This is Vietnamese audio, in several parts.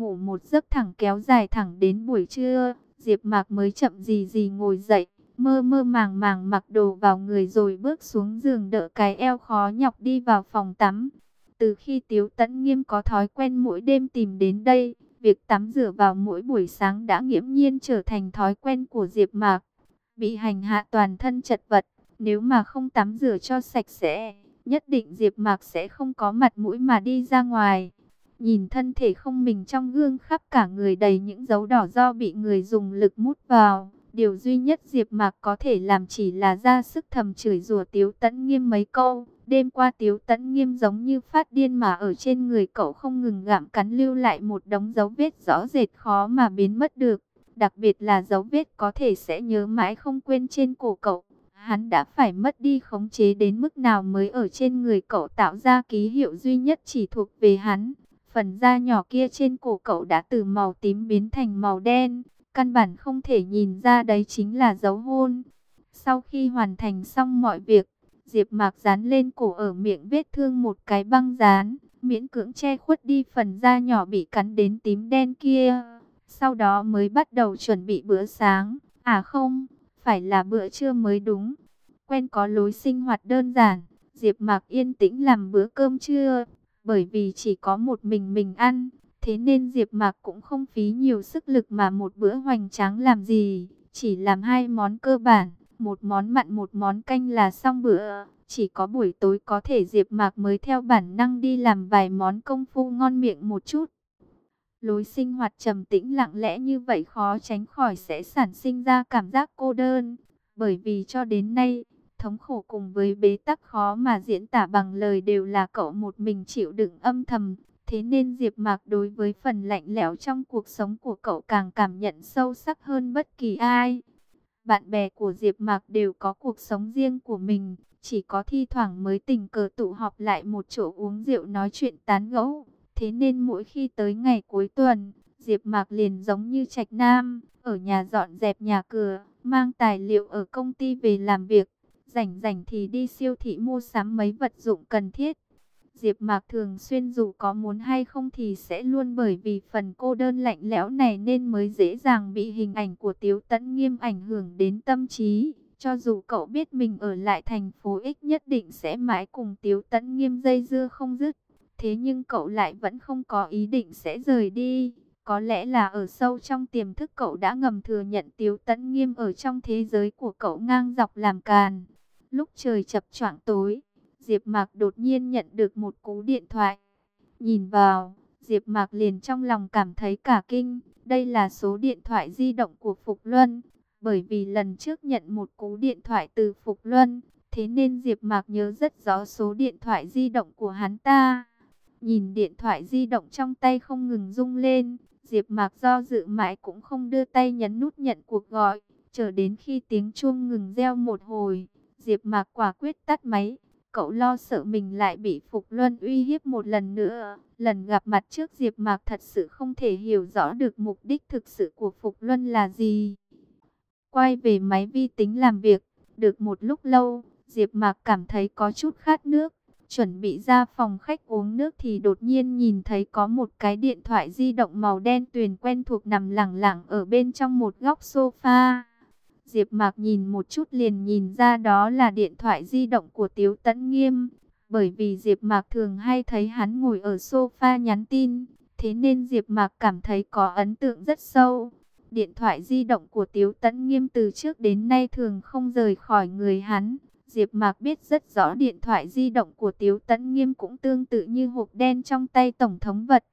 ngủ một giấc thẳng kéo dài thẳng đến buổi trưa, Diệp Mạc mới chậm gì gì ngồi dậy, mơ mơ màng màng mặc đồ vào người rồi bước xuống giường đỡ cái eo khó nhọc đi vào phòng tắm. Từ khi Tiếu Tấn Nghiêm có thói quen mỗi đêm tìm đến đây, việc tắm rửa vào mỗi buổi sáng đã nghiễm nhiên trở thành thói quen của Diệp Mạc. Bị hành hạ toàn thân chật vật, nếu mà không tắm rửa cho sạch sẽ, nhất định Diệp Mạc sẽ không có mặt mũi mà đi ra ngoài. Nhìn thân thể không mình trong gương khắp cả người đầy những dấu đỏ do bị người dùng lực mút vào. Điều duy nhất Diệp Mạc có thể làm chỉ là ra sức thầm chửi rủa Tiếu Tấn Nghiêm mấy câu. Đêm qua Tiếu Tấn Nghiêm giống như phát điên mà ở trên người cậu không ngừng gặm cắn lưu lại một đống dấu vết rõ rệt khó mà biến mất được. Đặc biệt là dấu vết có thể sẽ nhớ mãi không quên trên cổ cậu. Hắn đã phải mất đi khống chế đến mức nào mới ở trên người cậu tạo ra ký hiệu duy nhất chỉ thuộc về hắn. Phần da nhỏ kia trên cổ cậu đã từ màu tím biến thành màu đen. Căn bản không thể nhìn ra đấy chính là dấu hôn. Sau khi hoàn thành xong mọi việc, Diệp Mạc dán lên cổ ở miệng vết thương một cái băng dán, miễn cưỡng che khuất đi phần da nhỏ bị cắn đến tím đen kia. Sau đó mới bắt đầu chuẩn bị bữa sáng. À không, phải là bữa trưa mới đúng. Quen có lối sinh hoạt đơn giản, Diệp Mạc yên tĩnh làm bữa cơm trưa, bởi vì chỉ có một mình mình ăn, thế nên Diệp Mạc cũng không phí nhiều sức lực mà một bữa hoành tráng làm gì, chỉ làm hai món cơ bản, một món mặn một món canh là xong bữa. Chỉ có buổi tối có thể Diệp Mạc mới theo bản năng đi làm vài món công phu ngon miệng một chút. Lối sinh hoạt trầm tĩnh lặng lẽ như vậy khó tránh khỏi sẽ sản sinh ra cảm giác cô đơn, bởi vì cho đến nay, thống khổ cùng với bế tắc khó mà diễn tả bằng lời đều là cậu một mình chịu đựng âm thầm. Thế nên Diệp Mạc đối với phần lạnh lẽo trong cuộc sống của cậu càng cảm nhận sâu sắc hơn bất kỳ ai. Bạn bè của Diệp Mạc đều có cuộc sống riêng của mình, chỉ có thi thoảng mới tình cờ tụ họp lại một chỗ uống rượu nói chuyện tán gẫu. Thế nên mỗi khi tới ngày cuối tuần, Diệp Mạc liền giống như Trạch Nam, ở nhà dọn dẹp nhà cửa, mang tài liệu ở công ty về làm việc, rảnh rảnh thì đi siêu thị mua sắm mấy vật dụng cần thiết. Diệp Mạc thường xuyên dù có muốn hay không thì sẽ luôn bởi vì phần cô đơn lạnh lẽo này nên mới dễ dàng bị hình ảnh của Tiếu Tấn Nghiêm ảnh hưởng đến tâm trí. Cho dù cậu biết mình ở lại thành phố X nhất định sẽ mãi cùng Tiếu Tấn Nghiêm dây dưa không dứt, thế nhưng cậu lại vẫn không có ý định sẽ rời đi. Có lẽ là ở sâu trong tiềm thức cậu đã ngầm thừa nhận Tiếu Tấn Nghiêm ở trong thế giới của cậu ngang dọc làm càn. Lúc trời chập choạng tối, Diệp Mạc đột nhiên nhận được một cú điện thoại. Nhìn vào, Diệp Mạc liền trong lòng cảm thấy cả kinh, đây là số điện thoại di động của Phục Luân, bởi vì lần trước nhận một cú điện thoại từ Phục Luân, thế nên Diệp Mạc nhớ rất rõ số điện thoại di động của hắn ta. Nhìn điện thoại di động trong tay không ngừng rung lên, Diệp Mạc do dự mãi cũng không đưa tay nhấn nút nhận cuộc gọi, chờ đến khi tiếng chuông ngừng reo một hồi, Diệp Mạc quả quyết tắt máy. Cậu lo sợ mình lại bị Phục Luân uy hiếp một lần nữa. Lần gặp mặt trước Diệp Mạc thật sự không thể hiểu rõ được mục đích thực sự của Phục Luân là gì. Quay về máy vi tính làm việc, được một lúc lâu, Diệp Mạc cảm thấy có chút khát nước. Chuẩn bị ra phòng khách uống nước thì đột nhiên nhìn thấy có một cái điện thoại di động màu đen tuyền quen thuộc nằm lẳng lặng ở bên trong một góc sofa. Diệp Mạc nhìn một chút liền nhìn ra đó là điện thoại di động của Tiếu Tấn Nghiêm, bởi vì Diệp Mạc thường hay thấy hắn ngồi ở sofa nhắn tin, thế nên Diệp Mạc cảm thấy có ấn tượng rất sâu. Điện thoại di động của Tiếu Tấn Nghiêm từ trước đến nay thường không rời khỏi người hắn. Diệp Mạc biết rất rõ điện thoại di động của Tiếu Tấn Nghiêm cũng tương tự như hộp đen trong tay tổng thống vật.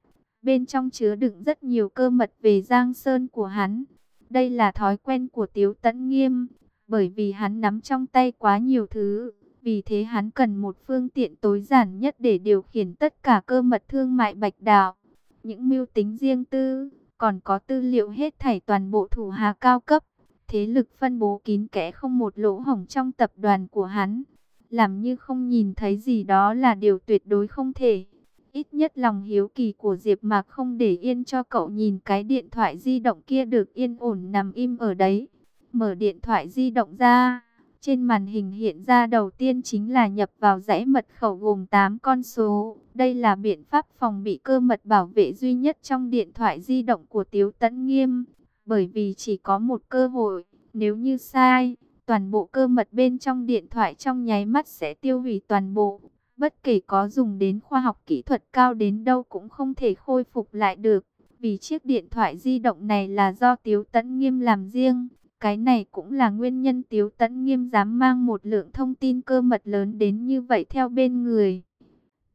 Bên trong chứa đựng rất nhiều cơ mật về Giang Sơn của hắn. Đây là thói quen của Tiếu Tấn Nghiêm, bởi vì hắn nắm trong tay quá nhiều thứ, vì thế hắn cần một phương tiện tối giản nhất để điều khiển tất cả cơ mật thương mại bạch đạo. Những mưu tính riêng tư, còn có tư liệu hết thảy toàn bộ thủ hà cao cấp, thế lực phân bố kín kẽ không một lỗ hổng trong tập đoàn của hắn. Làm như không nhìn thấy gì đó là điều tuyệt đối không thể. Ít nhất lòng hiếu kỳ của Diệp Mạc không để yên cho cậu nhìn cái điện thoại di động kia được yên ổn nằm im ở đấy. Mở điện thoại di động ra, Trên màn hình hiện ra đầu tiên chính là nhập vào dãy mật khẩu gồm 8 con số. Đây là biện pháp phòng bị cơ mật bảo vệ duy nhất trong điện thoại di động của Tiếu Tấn Nghiêm. Bởi vì chỉ có một cơ hội, nếu như sai, toàn bộ cơ mật bên trong điện thoại trong nháy mắt sẽ tiêu hủy toàn bộ. Bất kể có dùng đến khoa học kỹ thuật cao đến đâu cũng không thể khôi phục lại được. Vì chiếc điện thoại di động này là do Tiếu Tấn Nghiêm làm riêng. Cái này cũng là nguyên nhân Tiếu Tấn Nghiêm dám mang một lượng thông tin cơ mật lớn đến như vậy theo bên người.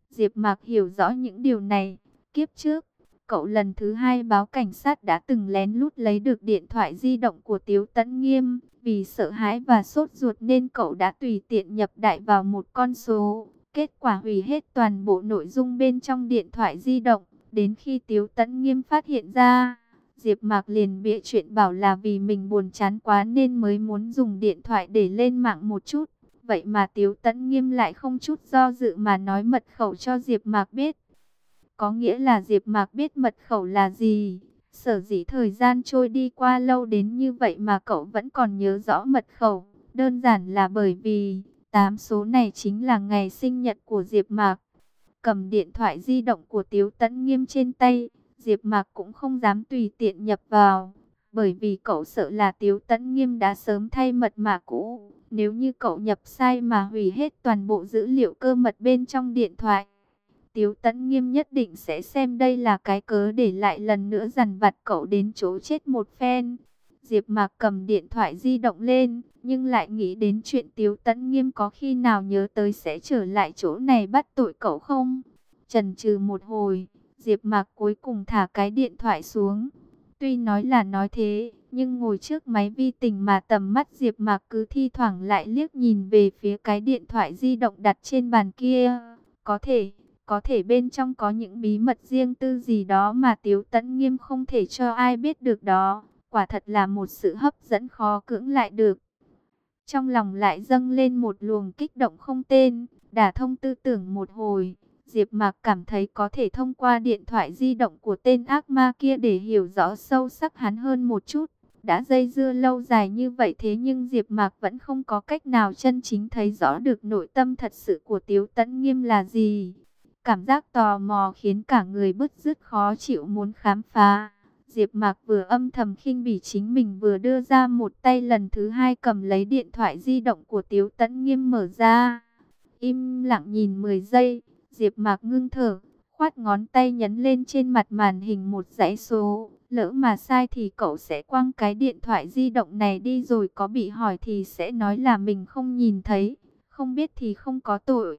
Diệp Mạc hiểu rõ những điều này. Kiếp trước, cậu lần thứ hai báo cảnh sát đã từng lén lút lấy được điện thoại di động của Tiếu Tấn Nghiêm. Vì sợ hãi và sốt ruột nên cậu đã tùy tiện nhập đại vào một con số. Kết quả hủy hết toàn bộ nội dung bên trong điện thoại di động. Đến khi Tiếu Tấn Nghiêm phát hiện ra, Diệp Mạc liền bịa chuyện bảo là vì mình buồn chán quá nên mới muốn dùng điện thoại để lên mạng một chút. Vậy mà Tiếu Tấn Nghiêm lại không chút do dự mà nói mật khẩu cho Diệp Mạc biết. Có nghĩa là Diệp Mạc biết mật khẩu là gì. Sở dĩ thời gian trôi đi qua lâu đến như vậy mà cậu vẫn còn nhớ rõ mật khẩu. Đơn giản là bởi vì tám số này chính là ngày sinh nhật của Diệp Mạc. Cầm điện thoại di động của Tiếu Tấn Nghiêm trên tay, Diệp Mạc cũng không dám tùy tiện nhập vào, bởi vì cậu sợ là Tiếu Tấn Nghiêm đã sớm thay mật mã cũ, nếu như cậu nhập sai mà hủy hết toàn bộ dữ liệu cơ mật bên trong điện thoại. Tiếu Tấn Nghiêm nhất định sẽ xem đây là cái cớ để lại lần nữa dằn vặt cậu đến chỗ chết một phen. Diệp Mạc cầm điện thoại di động lên, nhưng lại nghĩ đến chuyện Tiếu Tấn Nghiêm có khi nào nhớ tới sẽ trở lại chỗ này bắt tội cậu không? Chần chừ một hồi, Diệp Mạc cuối cùng thả cái điện thoại xuống. Tuy nói là nói thế, nhưng ngồi trước máy vi tính mà tầm mắt Diệp Mạc cứ thi thoảng lại liếc nhìn về phía cái điện thoại di động đặt trên bàn kia. Có thể, có thể bên trong có những bí mật riêng tư gì đó mà Tiếu Tấn Nghiêm không thể cho ai biết được đó. Quả thật là một sự hấp dẫn khó cưỡng lại được. Trong lòng lại dâng lên một luồng kích động không tên, đả thông tư tưởng một hồi. Diệp Mạc cảm thấy có thể thông qua điện thoại di động của tên ác ma kia để hiểu rõ sâu sắc hắn hơn một chút. Đã dây dưa lâu dài như vậy thế nhưng Diệp Mạc vẫn không có cách nào chân chính thấy rõ được nội tâm thật sự của Tiếu Tấn Nghiêm là gì. Cảm giác tò mò khiến cả người bứt rứt khó chịu muốn khám phá. Diệp Mạc vừa âm thầm khinh bỉ chính mình vừa đưa ra một tay lần thứ hai cầm lấy điện thoại di động của Tiếu Tấn Nghiêm mở ra. Im lặng nhìn 10 giây, Diệp Mạc ngưng thở, khoát ngón tay nhấn lên trên mặt màn hình một dãy số, lỡ mà sai thì cậu sẽ quăng cái điện thoại di động này đi rồi có bị hỏi thì sẽ nói là mình không nhìn thấy, không biết thì không có tội.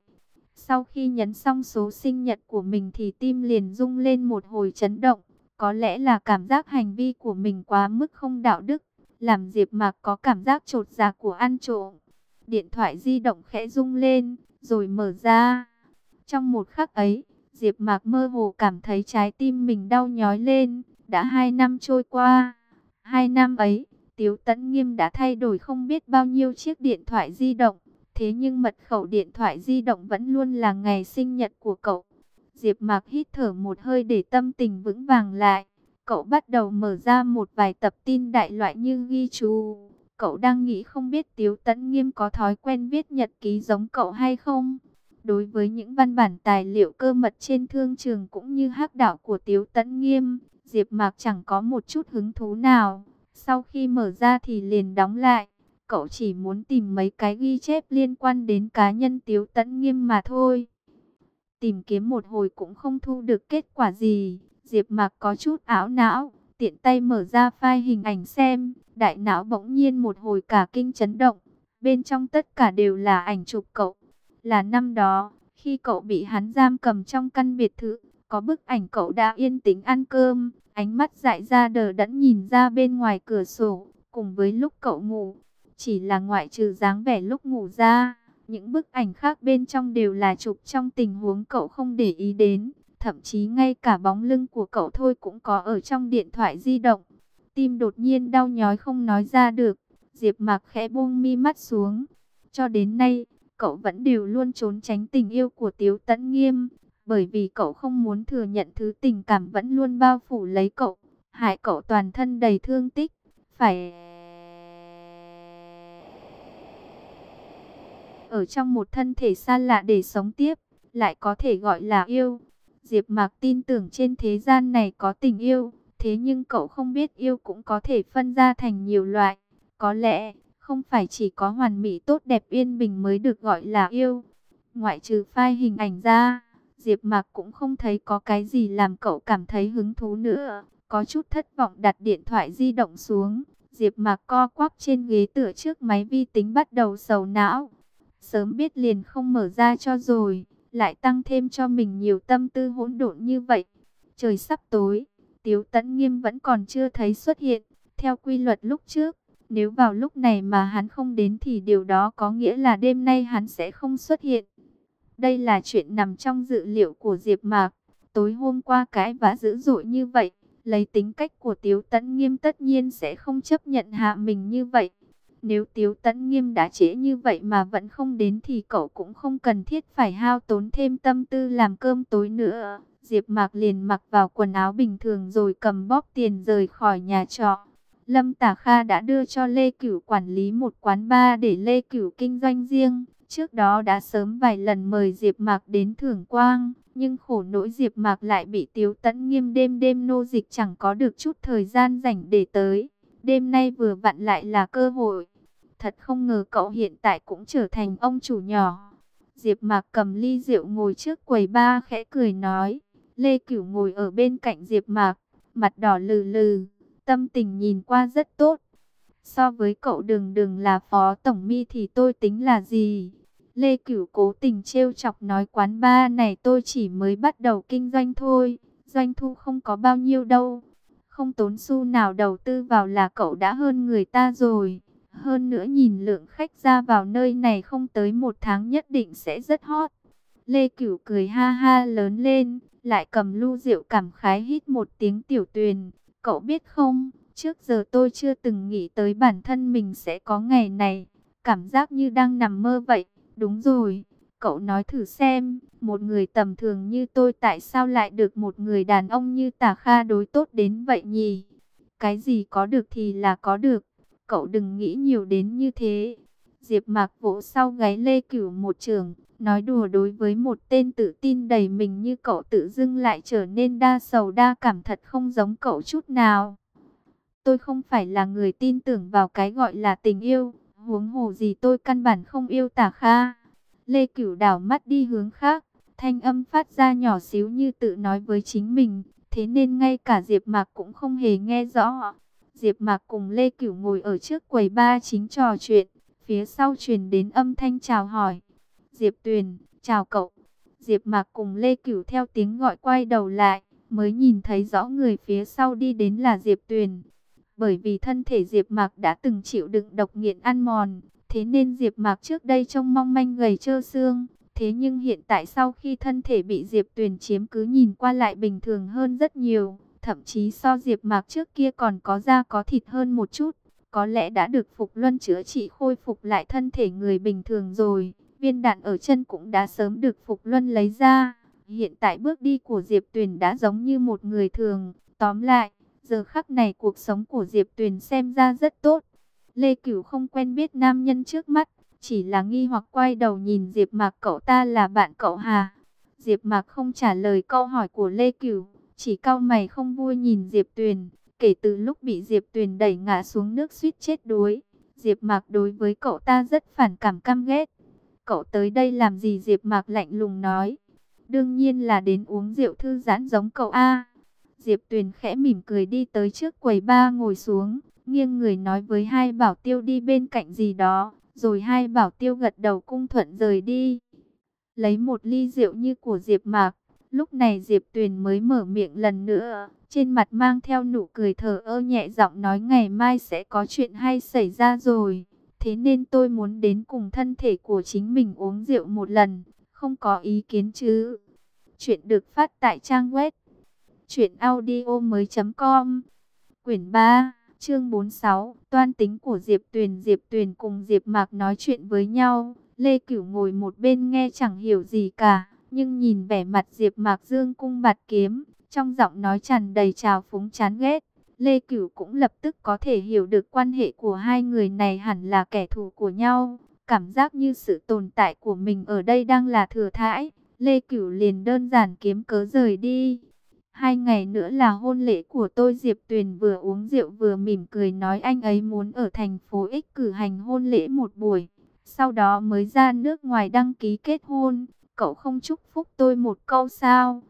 Sau khi nhấn xong số sinh nhật của mình thì tim liền rung lên một hồi chấn động. Có lẽ là cảm giác hành vi của mình quá mức không đạo đức, làm Diệp Mạc có cảm giác trột dạ của ăn trộm. Điện thoại di động khẽ rung lên, rồi mở ra. Trong một khắc ấy, Diệp Mạc mơ hồ cảm thấy trái tim mình đau nhói lên, đã hai năm trôi qua. Hai năm ấy, Tiếu Tấn Nghiêm đã thay đổi không biết bao nhiêu chiếc điện thoại di động, thế nhưng mật khẩu điện thoại di động vẫn luôn là ngày sinh nhật của cậu. Diệp Mạc hít thở một hơi để tâm tình vững vàng lại. Cậu bắt đầu mở ra một vài tập tin đại loại như ghi chú. Cậu đang nghĩ không biết Tiếu Tấn Nghiêm có thói quen viết nhật ký giống cậu hay không. Đối với những văn bản tài liệu cơ mật trên thương trường cũng như hắc đạo của Tiếu Tấn Nghiêm, Diệp Mạc chẳng có một chút hứng thú nào. Sau khi mở ra thì liền đóng lại. Cậu chỉ muốn tìm mấy cái ghi chép liên quan đến cá nhân Tiếu Tấn Nghiêm mà thôi. Tìm kiếm một hồi cũng không thu được kết quả gì. Diệp Mạc có chút ảo não, tiện tay mở ra file hình ảnh xem, đại não bỗng nhiên một hồi cả kinh chấn động. Bên trong tất cả đều là ảnh chụp cậu. Là năm đó, khi cậu bị hắn giam cầm trong căn biệt thự, có bức ảnh cậu đã yên tĩnh ăn cơm, ánh mắt dại ra đờ đẫn nhìn ra bên ngoài cửa sổ, cùng với lúc cậu ngủ. Chỉ là ngoại trừ dáng vẻ lúc ngủ ra, những bức ảnh khác bên trong đều là chụp trong tình huống cậu không để ý đến. Thậm chí ngay cả bóng lưng của cậu thôi cũng có ở trong điện thoại di động. Tim đột nhiên đau nhói không nói ra được. Diệp Mạc khẽ buông mi mắt xuống. Cho đến nay, cậu vẫn đều luôn trốn tránh tình yêu của Tiếu Tấn Nghiêm. Bởi vì cậu không muốn thừa nhận thứ tình cảm vẫn luôn bao phủ lấy cậu. Hại cậu toàn thân đầy thương tích. Phải... ở trong một thân thể xa lạ để sống tiếp, lại có thể gọi là yêu. Diệp Mạc tin tưởng trên thế gian này có tình yêu, thế nhưng cậu không biết yêu cũng có thể phân ra thành nhiều loại. Có lẽ, không phải chỉ có hoàn mỹ tốt đẹp yên bình mới được gọi là yêu. Ngoại trừ phai hình ảnh ra, Diệp Mạc cũng không thấy có cái gì làm cậu cảm thấy hứng thú nữa. Có chút thất vọng đặt điện thoại di động xuống, Diệp Mạc co quắp trên ghế tựa trước máy vi tính bắt đầu sầu não. Sớm biết liền không mở ra cho rồi, lại tăng thêm cho mình nhiều tâm tư hỗn độn như vậy. Trời sắp tối, Tiếu Tấn Nghiêm vẫn còn chưa thấy xuất hiện, theo quy luật lúc trước, nếu vào lúc này mà hắn không đến thì điều đó có nghĩa là đêm nay hắn sẽ không xuất hiện. Đây là chuyện nằm trong dự liệu của Diệp Mạc. Tối hôm qua cái vã dữ dội như vậy, lấy tính cách của Tiếu Tấn Nghiêm tất nhiên sẽ không chấp nhận hạ mình như vậy. Nếu Tiếu Tấn Nghiêm đã trễ như vậy mà vẫn không đến thì cậu cũng không cần thiết phải hao tốn thêm tâm tư làm cơm tối nữa. Diệp Mạc liền mặc vào quần áo bình thường rồi cầm bóp tiền rời khỏi nhà trọ. Lâm Tả Kha đã đưa cho Lê Cửu quản lý một quán bar để Lê Cửu kinh doanh riêng. Trước đó đã sớm vài lần mời Diệp Mạc đến thưởng quang, nhưng khổ nỗi Diệp Mạc lại bị Tiếu Tấn Nghiêm đêm đêm nô dịch chẳng có được chút thời gian rảnh để tới. Đêm nay vừa vặn lại là cơ hội. Thật không ngờ cậu hiện tại cũng trở thành ông chủ nhỏ. Diệp Mạc cầm ly rượu ngồi trước quầy ba khẽ cười nói. Lê Cửu ngồi ở bên cạnh Diệp Mạc, mặt đỏ lừ lừ, tâm tình nhìn qua rất tốt. So với cậu đừng đừng là phó tổng mi thì tôi tính là gì? Lê Cửu cố tình trêu chọc nói quán ba này tôi chỉ mới bắt đầu kinh doanh thôi, doanh thu không có bao nhiêu đâu. Không tốn xu nào đầu tư vào là cậu đã hơn người ta rồi. Hơn nữa nhìn lượng khách ra vào nơi này không tới một tháng nhất định sẽ rất hot. Lê Cửu cười ha ha lớn lên, lại cầm lu rượu cảm khái hít một tiếng tiểu tuyền. Cậu biết không, trước giờ tôi chưa từng nghĩ tới bản thân mình sẽ có ngày này. Cảm giác như đang nằm mơ vậy. Đúng rồi, cậu nói thử xem, một người tầm thường như tôi tại sao lại được một người đàn ông như Tả Kha đối tốt đến vậy nhỉ? Cái gì có được thì là có được, cậu đừng nghĩ nhiều đến như thế. Diệp Mạc vỗ sau gáy Lê Cửu một trường, nói đùa đối với một tên tự tin đầy mình như cậu tự dưng lại trở nên đa sầu đa cảm thật không giống cậu chút nào. Tôi không phải là người tin tưởng vào cái gọi là tình yêu, Huống hồ gì tôi căn bản không yêu tả kha. Lê Cửu đảo mắt đi hướng khác. Thanh âm phát ra nhỏ xíu như tự nói với chính mình. Thế nên ngay cả Diệp Mạc cũng không hề nghe rõ. Diệp Mạc cùng Lê Cửu ngồi ở trước quầy ba chính trò chuyện. Phía sau truyền đến âm thanh chào hỏi. Diệp Tuyền, chào cậu. Diệp Mạc cùng Lê Cửu theo tiếng gọi quay đầu lại. Mới nhìn thấy rõ người phía sau đi đến là Diệp Tuyền. Bởi vì thân thể Diệp Mạc đã từng chịu đựng độc nghiện ăn mòn, thế nên Diệp Mạc trước đây trông mong manh gầy trơ xương. Thế nhưng hiện tại sau khi thân thể bị Diệp Tuyền chiếm cứ nhìn qua lại bình thường hơn rất nhiều, thậm chí so Diệp Mạc trước kia còn có da có thịt hơn một chút, có lẽ đã được Phục Luân chữa trị khôi phục lại thân thể người bình thường rồi. Viên đạn ở chân cũng đã sớm được Phục Luân lấy ra. Hiện tại bước đi của Diệp Tuyền đã giống như một người thường, tóm lại Giờ khắc này cuộc sống của Diệp Tuyền xem ra rất tốt. Lê Cửu không quen biết nam nhân trước mắt, chỉ là nghi hoặc quay đầu nhìn Diệp Mạc cậu ta là bạn cậu hà. Diệp Mạc không trả lời câu hỏi của Lê Cửu, chỉ cao mày không vui nhìn Diệp Tuyền. Kể từ lúc bị Diệp Tuyền đẩy ngã xuống nước suýt chết đuối, Diệp Mạc đối với cậu ta rất phản cảm căm ghét. Cậu tới đây làm gì Diệp Mạc lạnh lùng nói. Đương nhiên là đến uống rượu thư giãn giống cậu A. Diệp Tuyền khẽ mỉm cười đi tới trước quầy ba ngồi xuống, nghiêng người nói với hai bảo tiêu đi bên cạnh gì đó, rồi hai bảo tiêu gật đầu cung thuận rời đi. Lấy một ly rượu như của Diệp Mạc, lúc này Diệp Tuyền mới mở miệng lần nữa, trên mặt mang theo nụ cười thờ ơ nhẹ giọng nói ngày mai sẽ có chuyện hay xảy ra rồi, thế nên tôi muốn đến cùng thân thể của chính mình uống rượu một lần, không có ý kiến chứ. Chuyện được phát tại trang web chuyểnaudio.com Quyển 3, chương 46 Toan tính của Diệp Tuyền. Diệp Tuyền cùng Diệp Mạc nói chuyện với nhau. Lê Cửu ngồi một bên nghe chẳng hiểu gì cả. Nhưng nhìn vẻ mặt Diệp Mạc dương cung bạt kiếm, Trong giọng nói tràn đầy trào phúng chán ghét Lê Cửu cũng lập tức có thể hiểu được quan hệ của hai người này hẳn là kẻ thù của nhau Cảm giác như sự tồn tại của mình ở đây đang là thừa thãi. Lê Cửu liền đơn giản kiếm cớ rời đi. Hai ngày nữa là hôn lễ của tôi, Diệp Tuyền vừa uống rượu vừa mỉm cười nói anh ấy muốn ở thành phố X cử hành hôn lễ một buổi. Sau đó mới ra nước ngoài đăng ký kết hôn. Cậu không chúc phúc tôi một câu sao?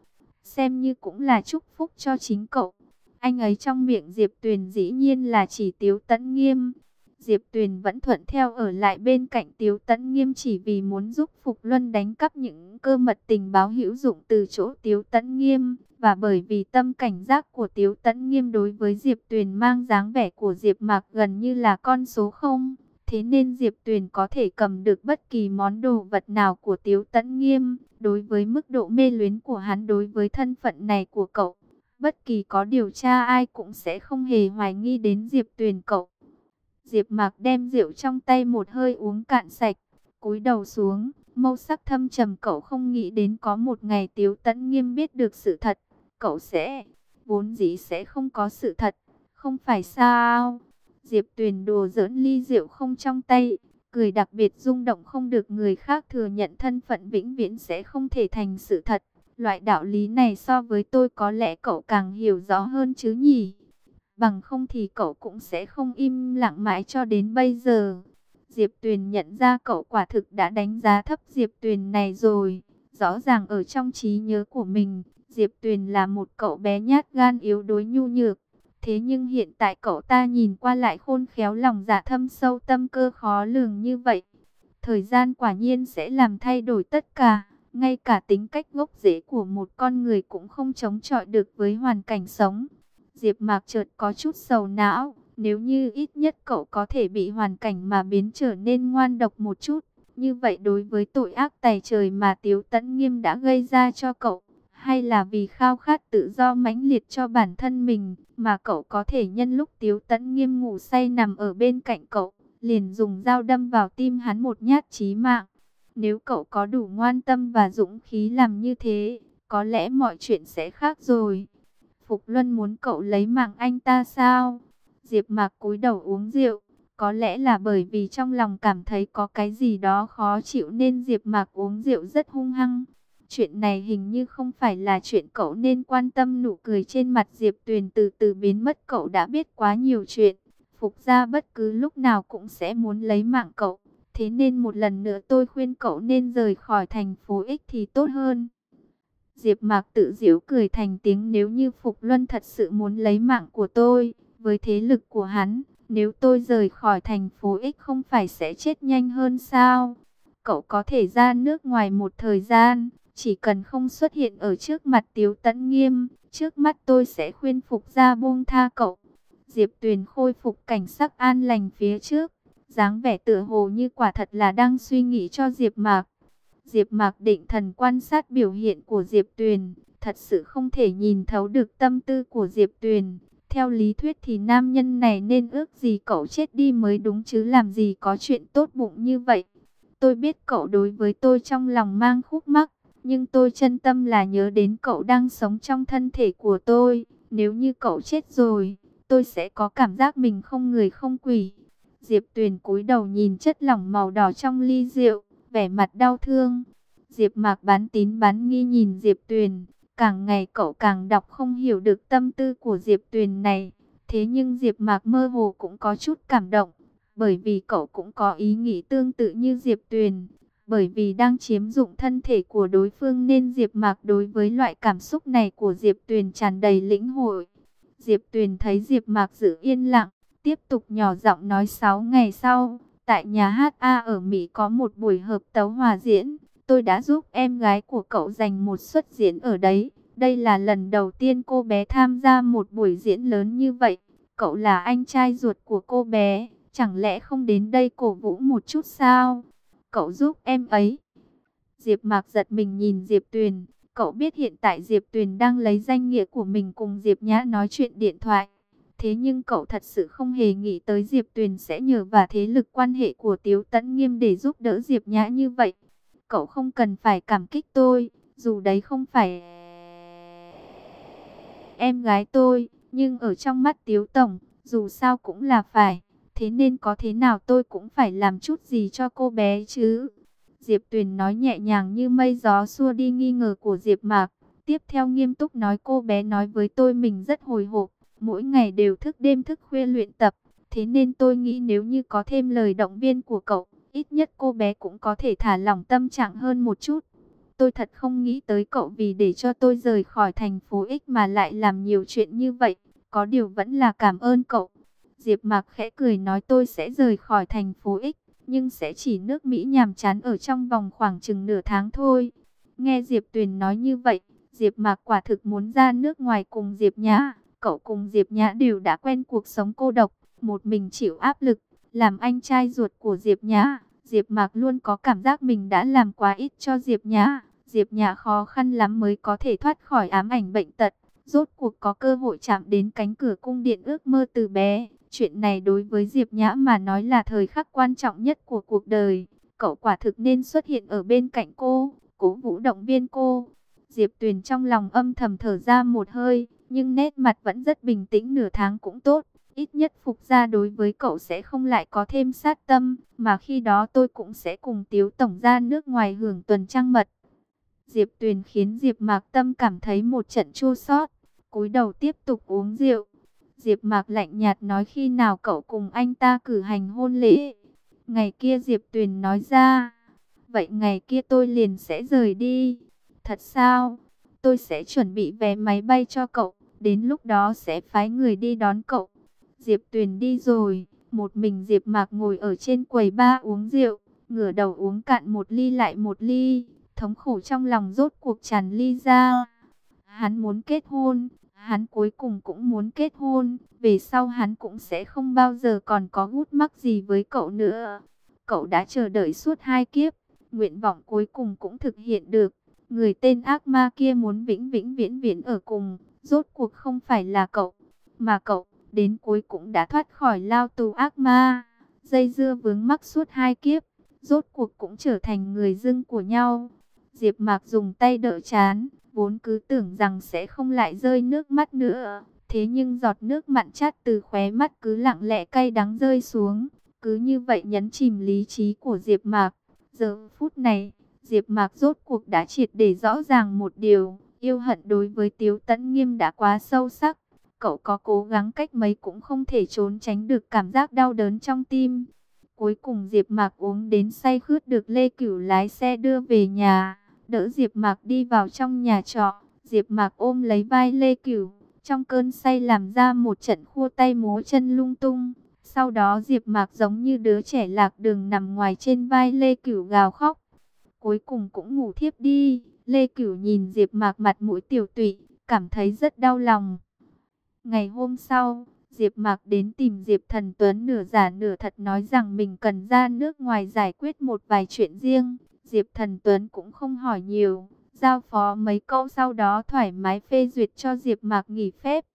Xem như cũng là chúc phúc cho chính cậu. Anh ấy trong miệng Diệp Tuyền dĩ nhiên là chỉ Tiếu Tấn Nghiêm. Diệp Tuyền vẫn thuận theo ở lại bên cạnh Tiếu Tấn Nghiêm chỉ vì muốn giúp Phục Luân đánh cắp những cơ mật tình báo hữu dụng từ chỗ Tiếu Tấn Nghiêm. Và bởi vì tâm cảnh giác của Tiếu Tấn Nghiêm đối với Diệp Tuyền mang dáng vẻ của Diệp Mạc gần như là con số 0. Thế nên Diệp Tuyền có thể cầm được bất kỳ món đồ vật nào của Tiếu Tấn Nghiêm. Đối với mức độ mê luyến của hắn đối với thân phận này của cậu, bất kỳ có điều tra ai cũng sẽ không hề hoài nghi đến Diệp Tuyền cậu. Diệp Mạc đem rượu trong tay một hơi uống cạn sạch, cúi đầu xuống, mâu sắc thâm trầm cậu không nghĩ đến có một ngày Tiếu Tấn Nghiêm biết được sự thật, cậu sẽ vốn dĩ sẽ không có sự thật, không phải sao? Diệp Tuyền đồ giỡn ly rượu không trong tay, cười đặc biệt rung động không được người khác thừa nhận thân phận vĩnh viễn sẽ không thể thành sự thật. Loại đạo lý này so với tôi có lẽ cậu càng hiểu rõ hơn chứ nhỉ? Bằng không thì cậu cũng sẽ không im lặng mãi cho đến bây giờ. Diệp Tuyền nhận ra cậu quả thực đã đánh giá thấp Diệp Tuyền này rồi. Rõ ràng ở trong trí nhớ của mình, Diệp Tuyền là một cậu bé nhát gan yếu đối nhu nhược. Thế nhưng hiện tại cậu ta nhìn qua lại khôn khéo lòng dạ thâm sâu, tâm cơ khó lường như vậy. Thời gian quả nhiên sẽ làm thay đổi tất cả. Ngay cả tính cách gốc rễ của một con người cũng không chống chọi được với hoàn cảnh sống. Diệp Mạc chợt có chút sầu não. Nếu như ít nhất cậu có thể bị hoàn cảnh mà biến trở nên ngoan độc một chút. Như vậy đối với tội ác tày trời mà Tiếu Tấn Nghiêm đã gây ra cho cậu hay là vì khao khát tự do mãnh liệt cho bản thân mình, mà cậu có thể nhân lúc Tiếu Tấn nghiêm ngủ say nằm ở bên cạnh cậu, liền dùng dao đâm vào tim hắn một nhát chí mạng. Nếu cậu có đủ ngoan tâm và dũng khí làm như thế, có lẽ mọi chuyện sẽ khác rồi. Phục Luân muốn cậu lấy mạng anh ta sao? Diệp Mạc cúi đầu uống rượu, có lẽ là bởi vì trong lòng cảm thấy có cái gì đó khó chịu nên Diệp Mạc uống rượu rất hung hăng. Chuyện này hình như không phải là chuyện cậu nên quan tâm nụ cười trên mặt Diệp Tuyền từ từ biến mất cậu đã biết quá nhiều chuyện. Phục ra bất cứ lúc nào cũng sẽ muốn lấy mạng cậu. Thế nên một lần nữa tôi khuyên cậu nên rời khỏi thành phố X thì tốt hơn. Diệp Mạc tự giễu cười thành tiếng nếu như Phục Luân thật sự muốn lấy mạng của tôi, với thế lực của hắn, nếu tôi rời khỏi thành phố X không phải sẽ chết nhanh hơn sao? Cậu có thể ra nước ngoài một thời gian, chỉ cần không xuất hiện ở trước mặt Tiếu Tấn Nghiêm, trước mắt tôi sẽ khuyên phục ra buông tha cậu. Diệp Tuyền khôi phục cảnh sắc an lành phía trước, dáng vẻ tựa hồ như quả thật là đang suy nghĩ cho Diệp Mạc. Diệp Mạc định thần quan sát biểu hiện của Diệp Tuyền, thật sự không thể nhìn thấu được tâm tư của Diệp Tuyền. Theo lý thuyết thì nam nhân này nên ước gì cậu chết đi mới đúng chứ làm gì có chuyện tốt bụng như vậy. Tôi biết cậu đối với tôi trong lòng mang khúc mắc, nhưng tôi chân tâm là nhớ đến cậu đang sống trong thân thể của tôi. Nếu như cậu chết rồi, tôi sẽ có cảm giác mình không người không quỷ. Diệp Tuyền cúi đầu nhìn chất lỏng màu đỏ trong ly rượu, vẻ mặt đau thương. Diệp Mạc bán tín bán nghi nhìn Diệp Tuyền, càng ngày cậu càng đọc không hiểu được tâm tư của Diệp Tuyền này. Thế nhưng Diệp Mạc mơ hồ cũng có chút cảm động, bởi vì cậu cũng có ý nghĩ tương tự như Diệp Tuyền. Bởi vì đang chiếm dụng thân thể của đối phương nên Diệp Mạc đối với loại cảm xúc này của Diệp Tuyền tràn đầy lĩnh hội. Diệp Tuyền thấy Diệp Mạc giữ yên lặng, tiếp tục nhỏ giọng nói 6 ngày sau, tại nhà hát A ở Mỹ có một buổi hợp tấu hòa diễn, tôi đã giúp em gái của cậu giành một suất diễn ở đấy. Đây là lần đầu tiên cô bé tham gia một buổi diễn lớn như vậy. Cậu là anh trai ruột của cô bé, chẳng lẽ không đến đây cổ vũ một chút sao? Cậu giúp em ấy. Diệp Mạc giật mình nhìn Diệp Tuyền, cậu biết hiện tại Diệp Tuyền đang lấy danh nghĩa của mình cùng Diệp Nhã nói chuyện điện thoại. Thế nhưng cậu thật sự không hề nghĩ tới Diệp Tuyền sẽ nhờ và thế lực quan hệ của Tiếu Tấn Nghiêm để giúp đỡ Diệp Nhã như vậy. Cậu không cần phải cảm kích tôi, dù đấy không phải em gái tôi, nhưng ở trong mắt Tiếu Tổng, dù sao cũng là phải. Thế nên có thế nào tôi cũng phải làm chút gì cho cô bé chứ. Diệp Tuyền nói nhẹ nhàng như mây gió xua đi nghi ngờ của Diệp Mạc. Tiếp theo nghiêm túc nói cô bé nói với tôi mình rất hồi hộp, mỗi ngày đều thức đêm thức khuya luyện tập. Thế nên tôi nghĩ nếu như có thêm lời động viên của cậu, ít nhất cô bé cũng có thể thả lỏng tâm trạng hơn một chút. Tôi thật không nghĩ tới cậu vì để cho tôi rời khỏi thành phố X mà lại làm nhiều chuyện như vậy. Có điều vẫn là cảm ơn cậu. Diệp Mạc khẽ cười nói tôi sẽ rời khỏi thành phố X, nhưng sẽ chỉ nước Mỹ nhàm chán ở trong vòng khoảng chừng nửa tháng thôi. Nghe Diệp Tuyền nói như vậy, Diệp Mạc quả thực muốn ra nước ngoài cùng Diệp Nhã. Cậu cùng Diệp Nhã đều đã quen cuộc sống cô độc, một mình chịu áp lực, làm anh trai ruột của Diệp Nhã. Diệp Mạc luôn có cảm giác mình đã làm quá ít cho Diệp Nhã. Diệp Nhã khó khăn lắm mới có thể thoát khỏi ám ảnh bệnh tật, rốt cuộc có cơ hội chạm đến cánh cửa cung điện ước mơ từ bé. Chuyện này đối với Diệp Nhã mà nói là thời khắc quan trọng nhất của cuộc đời. Cậu quả thực nên xuất hiện ở bên cạnh cô, cố vũ động viên cô. Diệp Tuyền trong lòng âm thầm thở ra một hơi, nhưng nét mặt vẫn rất bình tĩnh nửa tháng cũng tốt. Ít nhất Phục gia đối với cậu sẽ không lại có thêm sát tâm, mà khi đó tôi cũng sẽ cùng Tiếu Tổng ra nước ngoài hưởng tuần trăng mật. Diệp Tuyền khiến Diệp Mạc Tâm cảm thấy một trận chua xót, cúi đầu tiếp tục uống rượu. Diệp Mạc lạnh nhạt nói khi nào cậu cùng anh ta cử hành hôn lễ. Ngày kia Diệp Tuyền nói ra, vậy ngày kia tôi liền sẽ rời đi. Thật sao? Tôi sẽ chuẩn bị vé máy bay cho cậu, đến lúc đó sẽ phái người đi đón cậu. Diệp Tuyền đi rồi, một mình Diệp Mạc ngồi ở trên quầy ba uống rượu, ngửa đầu uống cạn một ly lại một ly, thống khổ trong lòng rốt cuộc tràn ly ra. Hắn muốn kết hôn, hắn cuối cùng cũng muốn kết hôn, về sau hắn cũng sẽ không bao giờ còn có gút mắc gì với cậu nữa. Cậu đã chờ đợi suốt hai kiếp, nguyện vọng cuối cùng cũng thực hiện được. Người tên ác ma kia muốn vĩnh vĩnh viễn viễn ở cùng, rốt cuộc không phải là cậu, mà cậu đến cuối cũng đã thoát khỏi lao tù ác ma. Dây dưa vướng mắc suốt hai kiếp, rốt cuộc cũng trở thành người dưng của nhau. Diệp Mạc dùng tay đỡ chán, vốn cứ tưởng rằng sẽ không lại rơi nước mắt nữa. Thế nhưng giọt nước mặn chát từ khóe mắt cứ lặng lẽ cay đắng rơi xuống. Cứ như vậy nhấn chìm lý trí của Diệp Mạc. Giờ phút này, Diệp Mạc rốt cuộc đã triệt để rõ ràng một điều. Yêu hận đối với Tiếu Tấn Nghiêm đã quá sâu sắc. Cậu có cố gắng cách mấy cũng không thể trốn tránh được cảm giác đau đớn trong tim. Cuối cùng Diệp Mạc uống đến say khướt được Lê Cửu lái xe đưa về nhà đỡ Diệp Mạc đi vào trong nhà trọ. Diệp Mạc ôm lấy vai Lê Cửu, trong cơn say làm ra một trận khua tay múa chân lung tung. Sau đó Diệp Mạc giống như đứa trẻ lạc đường nằm ngoài trên vai Lê Cửu gào khóc. Cuối cùng cũng ngủ thiếp đi. Lê Cửu nhìn Diệp Mạc mặt mũi tiểu tụy, cảm thấy rất đau lòng. Ngày hôm sau, Diệp Mạc đến tìm Diệp Thần Tuấn nửa giả nửa thật nói rằng mình cần ra nước ngoài giải quyết một vài chuyện riêng. Diệp Thần Tuấn cũng không hỏi nhiều, giao phó mấy câu sau đó thoải mái phê duyệt cho Diệp Mạc nghỉ phép.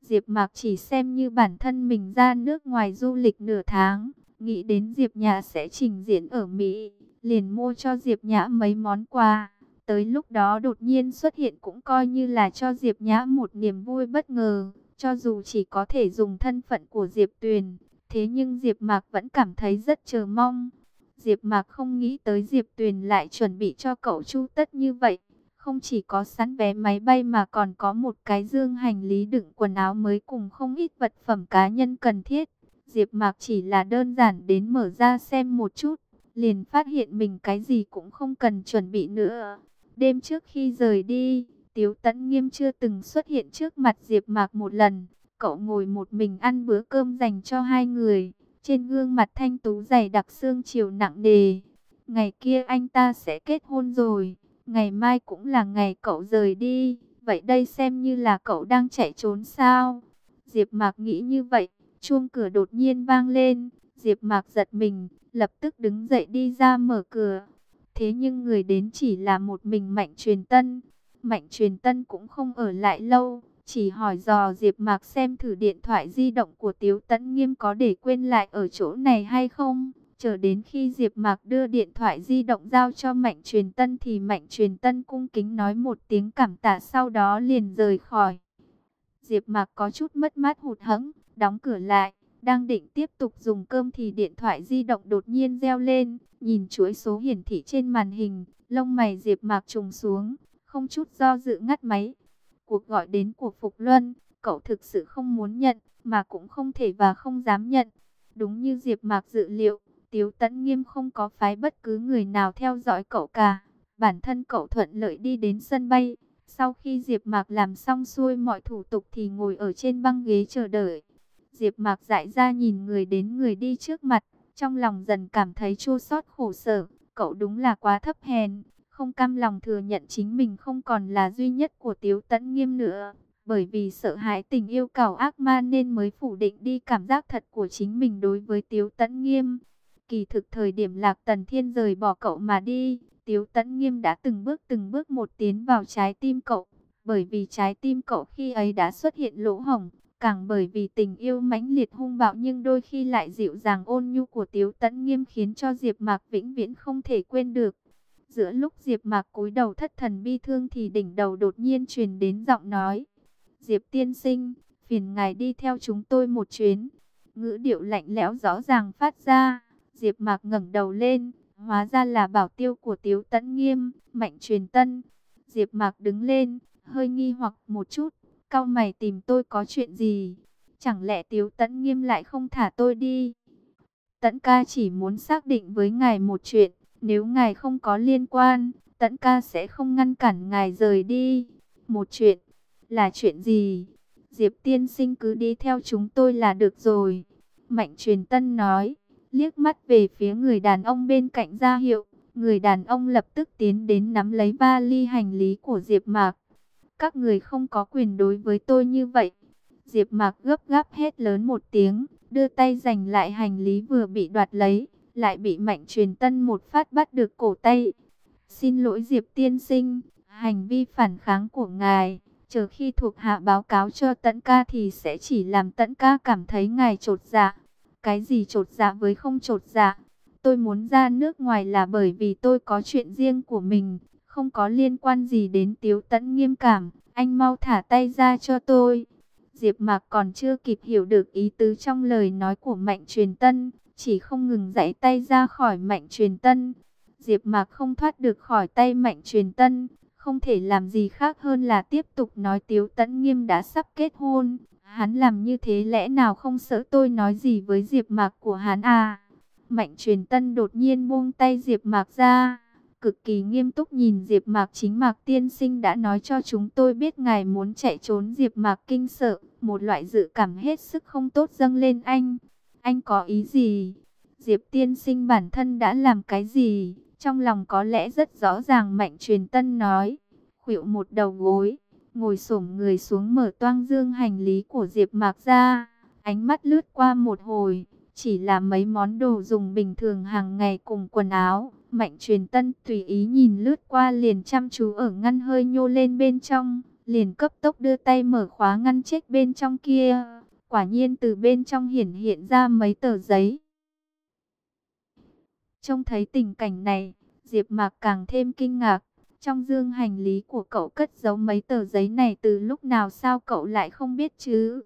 Diệp Mạc chỉ xem như bản thân mình ra nước ngoài du lịch nửa tháng, nghĩ đến Diệp Nhã sẽ trình diễn ở Mỹ, liền mua cho Diệp Nhã mấy món quà. Tới lúc đó đột nhiên xuất hiện cũng coi như là cho Diệp Nhã một niềm vui bất ngờ, cho dù chỉ có thể dùng thân phận của Diệp Tuyền, thế nhưng Diệp Mạc vẫn cảm thấy rất chờ mong. Diệp Mạc không nghĩ tới Diệp Tuyền lại chuẩn bị cho cậu Chu Tất như vậy. Không chỉ có sẵn vé máy bay mà còn có một cái dương hành lý đựng quần áo mới cùng không ít vật phẩm cá nhân cần thiết. Diệp Mạc chỉ là đơn giản đến mở ra xem một chút, liền phát hiện mình cái gì cũng không cần chuẩn bị nữa. Đêm trước khi rời đi, Tiếu Tấn Nghiêm chưa từng xuất hiện trước mặt Diệp Mạc một lần. Cậu ngồi một mình ăn bữa cơm dành cho hai người. Trên gương mặt thanh tú dày đặc xương chiều nặng nề. Ngày kia anh ta sẽ kết hôn rồi. Ngày mai cũng là ngày cậu rời đi. Vậy đây xem như là cậu đang chạy trốn sao? Diệp Mạc nghĩ như vậy. Chuông cửa đột nhiên vang lên. Diệp Mạc giật mình, lập tức đứng dậy đi ra mở cửa. Thế nhưng người đến chỉ là một mình Mạnh Truyền Tân. Mạnh Truyền Tân cũng không ở lại lâu, chỉ hỏi dò Diệp Mạc xem thử điện thoại di động của Tiếu Tấn Nghiêm có để quên lại ở chỗ này hay không. Chờ đến khi Diệp Mạc đưa điện thoại di động giao cho Mạnh Truyền Tân thì Mạnh Truyền Tân cung kính nói một tiếng cảm tạ sau đó liền rời khỏi. Diệp Mạc có chút mất mát hụt hẫng, đóng cửa lại, Đang định tiếp tục dùng cơm thì điện thoại di động đột nhiên reo lên. Nhìn chuỗi số hiển thị trên màn hình, lông mày Diệp Mạc trùng xuống, không chút do dự ngắt máy. Cuộc gọi đến của Phục Luân, cậu thực sự không muốn nhận, mà cũng không thể và không dám nhận. Đúng như Diệp Mạc dự liệu, Tiếu Tấn Nghiêm không có phái bất cứ người nào theo dõi cậu cả. Bản thân cậu thuận lợi đi đến sân bay. Sau khi Diệp Mạc làm xong xuôi mọi thủ tục thì ngồi ở trên băng ghế chờ đợi. Diệp Mạc dại ra nhìn người đến người đi trước mặt, trong lòng dần cảm thấy chua xót khổ sở. Cậu đúng là quá thấp hèn, không cam lòng thừa nhận chính mình không còn là duy nhất của Tiếu Tấn Nghiêm nữa. Bởi vì sợ hãi tình yêu cầu ác ma nên mới phủ định đi cảm giác thật của chính mình đối với Tiếu Tấn Nghiêm. Kỳ thực thời điểm Lạc Tần Thiên rời bỏ cậu mà đi, Tiếu Tấn Nghiêm đã từng bước từng bước một tiến vào trái tim cậu. Bởi vì trái tim cậu khi ấy đã xuất hiện lỗ hổng, càng bởi vì tình yêu mãnh liệt hung bạo nhưng đôi khi lại dịu dàng ôn nhu của Tiếu Tấn Nghiêm khiến cho Diệp Mạc vĩnh viễn không thể quên được. Giữa lúc Diệp Mạc cúi đầu thất thần bi thương thì đỉnh đầu đột nhiên truyền đến giọng nói: "Diệp tiên sinh, phiền ngài đi theo chúng tôi một chuyến." Ngữ điệu lạnh lẽo rõ ràng phát ra. Diệp Mạc ngẩng đầu lên, hóa ra là bảo tiêu của Tiếu Tấn Nghiêm, Mạnh Truyền Tân. Diệp Mạc đứng lên, hơi nghi hoặc một chút, cau mày tìm tôi có chuyện gì? Chẳng lẽ Tiếu Tấn Nghiêm lại không thả tôi đi? Tấn ca chỉ muốn xác định với ngài một chuyện, nếu ngài không có liên quan, tận ca sẽ không ngăn cản ngài rời đi. Một chuyện, là chuyện gì? Diệp tiên sinh cứ đi theo chúng tôi là được rồi. Mạnh truyền tân nói liếc mắt về phía người đàn ông bên cạnh ra hiệu. Người đàn ông lập tức tiến đến nắm lấy ba ly hành lý của Diệp Mạc. Các người không có quyền đối với tôi như vậy. Diệp Mạc gấp gáp hét lớn một tiếng, đưa tay giành lại hành lý vừa bị đoạt lấy, lại bị Mạnh Truyền Tân một phát bắt được cổ tay. "Xin lỗi Diệp tiên sinh, hành vi phản kháng của ngài, chờ khi thuộc hạ báo cáo cho Tẫn ca thì sẽ chỉ làm Tẫn ca cảm thấy ngài trột dạ." Cái gì trột dạ với không trột dạ? Tôi muốn ra nước ngoài là bởi vì tôi có chuyện riêng của mình, không có liên quan gì đến Tiếu Tẫn nghiêm cảm. Anh mau thả tay ra cho tôi. Diệp Mạc còn chưa kịp hiểu được ý tứ trong lời nói của Mạnh Truyền Tân, chỉ không ngừng dãy tay ra khỏi Mạnh Truyền Tân. Diệp Mạc không thoát được khỏi tay Mạnh Truyền Tân, không thể làm gì khác hơn là tiếp tục nói Tiếu Tấn Nghiêm đã sắp kết hôn, Hắn làm như thế lẽ nào không sợ tôi nói gì với Diệp Mạc của hắn à? Mạnh truyền tân đột nhiên buông tay Diệp Mạc ra, cực kỳ nghiêm túc nhìn Diệp Mạc chính Mạc tiên sinh đã nói cho chúng tôi biết ngài muốn chạy trốn Diệp Mạc kinh sợ, một loại dự cảm hết sức không tốt dâng lên anh. Anh có ý gì? Diệp tiên sinh bản thân đã làm cái gì? Trong lòng có lẽ rất rõ ràng Mạnh truyền tân nói, khuỵu một đầu gối ngồi xổm người xuống mở toang dương hành lý của Diệp Mạc ra, ánh mắt lướt qua một hồi, chỉ là mấy món đồ dùng bình thường hàng ngày cùng quần áo, Mạnh Truyền Tân tùy ý nhìn lướt qua liền chăm chú ở ngăn hơi nhô lên bên trong, liền cấp tốc đưa tay mở khóa ngăn chết bên trong kia, quả nhiên từ bên trong hiển hiện ra mấy tờ giấy. Trông thấy tình cảnh này, Diệp Mạc càng thêm kinh ngạc, trong dương hành lý của cậu cất giấu mấy tờ giấy này từ lúc nào sao cậu lại không biết chứ?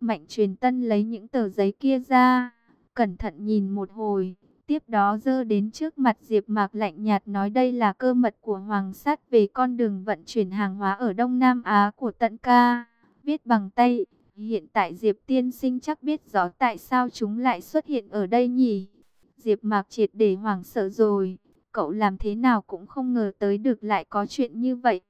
Mạnh truyền tân lấy những tờ giấy kia ra, cẩn thận nhìn một hồi, tiếp đó dơ đến trước mặt Diệp Mạc lạnh nhạt nói đây là cơ mật của Hoàng Sát về con đường vận chuyển hàng hóa ở Đông Nam Á của Tận Ca, viết bằng tay. Hiện tại Diệp tiên sinh chắc biết rõ tại sao chúng lại xuất hiện ở đây nhỉ? Diệp Mạc triệt để hoảng sợ rồi cậu làm thế nào cũng không ngờ tới được lại có chuyện như vậy.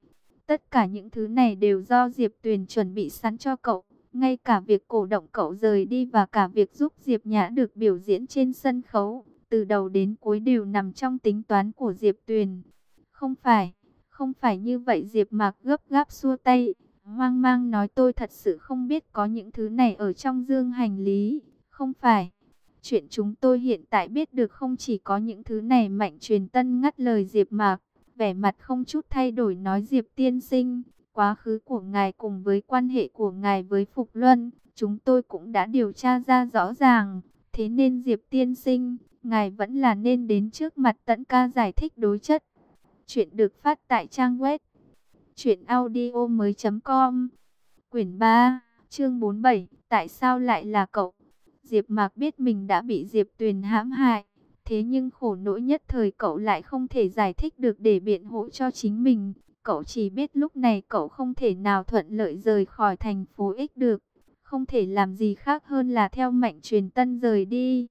Tất cả những thứ này đều do Diệp Tuyền chuẩn bị sẵn cho cậu. Ngay cả việc cổ động cậu rời đi và cả việc giúp Diệp Nhã được biểu diễn trên sân khấu. Từ đầu đến cuối đều nằm trong tính toán của Diệp Tuyền. Không phải, không phải như vậy Diệp Mạc gấp gáp xua tay. Hoang mang nói tôi thật sự không biết có những thứ này ở trong dương hành lý. Không phải. Chuyện chúng tôi hiện tại biết được không chỉ có những thứ này mạnh truyền tân ngắt lời Diệp Mạc, vẻ mặt không chút thay đổi nói Diệp tiên sinh, quá khứ của ngài cùng với quan hệ của ngài với Phục Luân, chúng tôi cũng đã điều tra ra rõ ràng, thế nên Diệp tiên sinh, ngài vẫn là nên đến trước mặt tận ca giải thích đối chất. Chuyện được phát tại trang web truyệnaudiomoi.com. Quyển 3, chương 47, tại sao lại là cậu? Diệp Mạc biết mình đã bị Diệp Tuyền hãm hại, thế nhưng khổ nỗi nhất thời cậu lại không thể giải thích được để biện hộ cho chính mình. Cậu chỉ biết lúc này cậu không thể nào thuận lợi rời khỏi thành phố X được, không thể làm gì khác hơn là theo Mạnh Truyền Tân rời đi.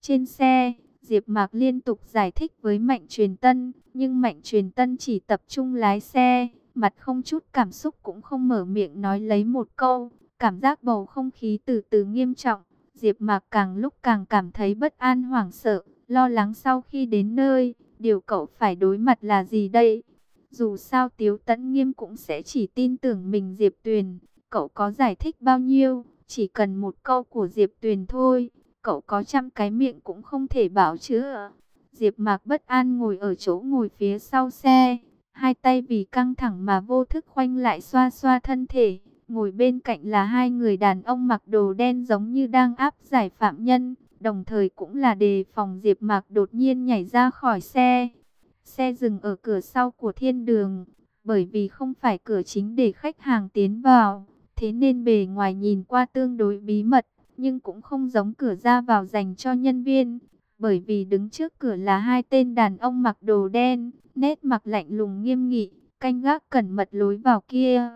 Trên xe, Diệp Mạc liên tục giải thích với Mạnh Truyền Tân, nhưng Mạnh Truyền Tân chỉ tập trung lái xe, mặt không chút cảm xúc cũng không mở miệng nói lấy một câu. Cảm giác bầu không khí từ từ nghiêm trọng, Diệp Mạc càng lúc càng cảm thấy bất an hoảng sợ, lo lắng sau khi đến nơi, điều cậu phải đối mặt là gì đây? Dù sao Tiếu Tấn Nghiêm cũng sẽ chỉ tin tưởng mình Diệp Tuyền, cậu có giải thích bao nhiêu, chỉ cần một câu của Diệp Tuyền thôi, cậu có trăm cái miệng cũng không thể bảo chữa. Diệp Mạc bất an ngồi ở chỗ ngồi phía sau xe, hai tay vì căng thẳng mà vô thức khoanh lại xoa xoa thân thể. Ngồi bên cạnh là hai người đàn ông mặc đồ đen giống như đang áp giải phạm nhân, đồng thời cũng là đề phòng Diệp Mạc đột nhiên nhảy ra khỏi xe. Xe dừng ở cửa sau của thiên đường, bởi vì không phải cửa chính để khách hàng tiến vào, thế nên bề ngoài nhìn qua tương đối bí mật, nhưng cũng không giống cửa ra vào dành cho nhân viên, bởi vì đứng trước cửa là hai tên đàn ông mặc đồ đen, nét mặt lạnh lùng nghiêm nghị, canh gác cẩn mật lối vào kia.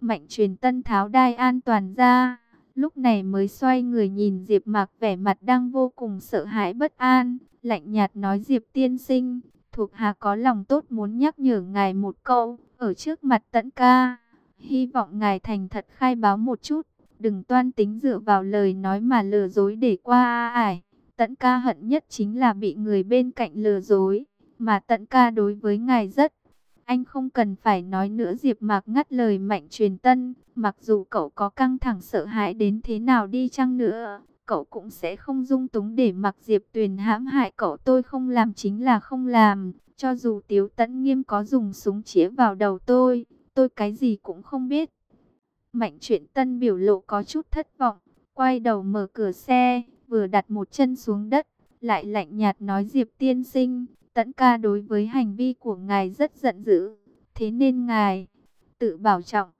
Mạnh truyền tân tháo đai an toàn ra, lúc này mới xoay người nhìn Diệp Mạc vẻ mặt đang vô cùng sợ hãi bất an, lạnh nhạt nói Diệp tiên sinh, thuộc hạ có lòng tốt muốn nhắc nhở ngài một câu, ở trước mặt tận ca, hy vọng ngài thành thật khai báo một chút, đừng toan tính dựa vào lời nói mà lừa dối để qua ải. Tận ca hận nhất chính là bị người bên cạnh lừa dối, mà tận ca đối với ngài rất. Anh không cần phải nói nữa Diệp Mạc ngắt lời Mạnh Truyền Tân, mặc dù cậu có căng thẳng sợ hãi đến thế nào đi chăng nữa, cậu cũng sẽ không dung túng để mặc Diệp Tuyền hãm hại cậu. Tôi không làm chính là không làm, cho dù Tiếu Tấn Nghiêm có dùng súng chĩa vào đầu tôi, tôi cái gì cũng không biết. Mạnh Truyền Tân biểu lộ có chút thất vọng, quay đầu mở cửa xe, vừa đặt một chân xuống đất, lại lạnh nhạt nói Diệp tiên sinh, Tẫn ca đối với hành vi của ngài rất giận dữ, thế nên ngài tự bảo trọng.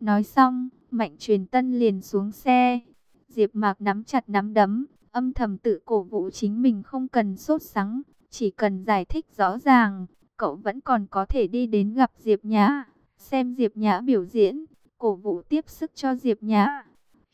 Nói xong, Mạnh Truyền Tân liền xuống xe. Diệp Mạc nắm chặt nắm đấm, âm thầm tự cổ vũ chính mình không cần sốt sắng, chỉ cần giải thích rõ ràng, cậu vẫn còn có thể đi đến gặp Diệp Nhã, xem Diệp Nhã biểu diễn, cổ vũ tiếp sức cho Diệp Nhã.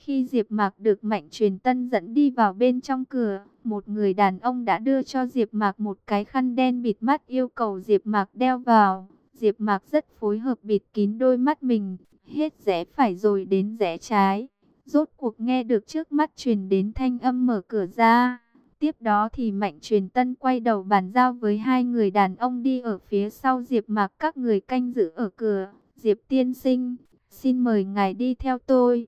Khi Diệp Mạc được Mạnh Truyền Tân dẫn đi vào bên trong cửa, một người đàn ông đã đưa cho Diệp Mạc một cái khăn đen bịt mắt yêu cầu Diệp Mạc đeo vào. Diệp Mạc rất phối hợp bịt kín đôi mắt mình, hết rẽ phải rồi đến rẽ trái. Rốt cuộc nghe được trước mắt truyền đến thanh âm mở cửa ra. Tiếp đó thì Mạnh Truyền Tân quay đầu bàn giao với hai người đàn ông đi ở phía sau Diệp Mạc các người canh giữ ở cửa. Diệp tiên sinh, xin mời ngài đi theo tôi.